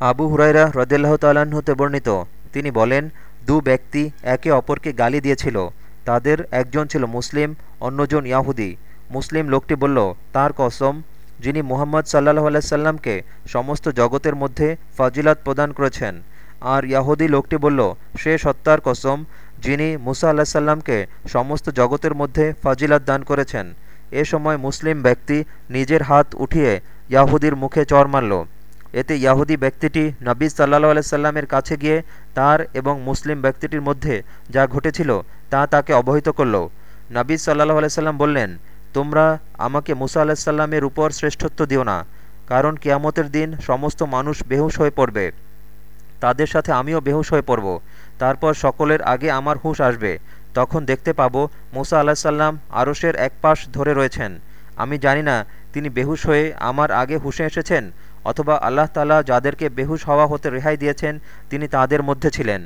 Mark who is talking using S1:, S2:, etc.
S1: আবু হুরাইরা রদেল্লাহ তাল্লাহ্ন হতে বর্ণিত। তিনি বলেন, দু ব্যক্তি একে অপরকে গালি দিয়েছিল। তাদের একজন ছিল মুসলিম, অন্যজন ইয়াহুদি। মুসলিম লোকটি বলল, তার কসম, যিনি মুহাম্মদ সাল্লাহ আলাইসাল্লামকে সমস্ত জগতের মধ্যে ফাজিলাত প্রদান করেছেন। আর ইয়াহুদি লোকটি বলল, সে সত্তার কসম, যিনি মুসা আল্লাহ সাল্লামকে সমস্ত জগতের মধ্যে ফাজিলাত দান করেছেন। এ সময় মুসলিম ব্যক্তি নিজের হাত উঠিয়ে ইয়াহুদির মুখে চর মারল। এতে ইয়াহুদি ব্যক্তিটি নবী সাল্লাহ আলাইসাল্লামের কাছে গিয়ে তার এবং মুসলিম ব্যক্তিটির মধ্যে যা ঘটেছিল তা তাকে অবহিত করল। নবী সাল্লাহ আলাইসাল্লাম বললেন, তোমরা আমাকে মুসা আলাহিসাল্লামের উপর শ্রেষ্ঠত্ব দিও না, কারণ কিয়ামতের দিন সমস্ত মানুষ বেহুশ হয়ে পড়বে। তাদের সাথে আমিও বেহুশ হয়ে পড়ব। তারপর সকলের আগে আমার হুঁশ আসবে। তখন দেখতে পাব মুসা আলাহিসাল্লাম আরশের এক পাশ ধরে রয়েছেন। আমি জানি না তিনি বেহুশ হয়ে আমার আগে হুঁশে এসেছেন অথবা আল্লাহ তালা যাদেরকে বেহুশ হওয়া হতে রেহাই দিয়েছেন তিনি তাদের মধ্যে ছিলেন।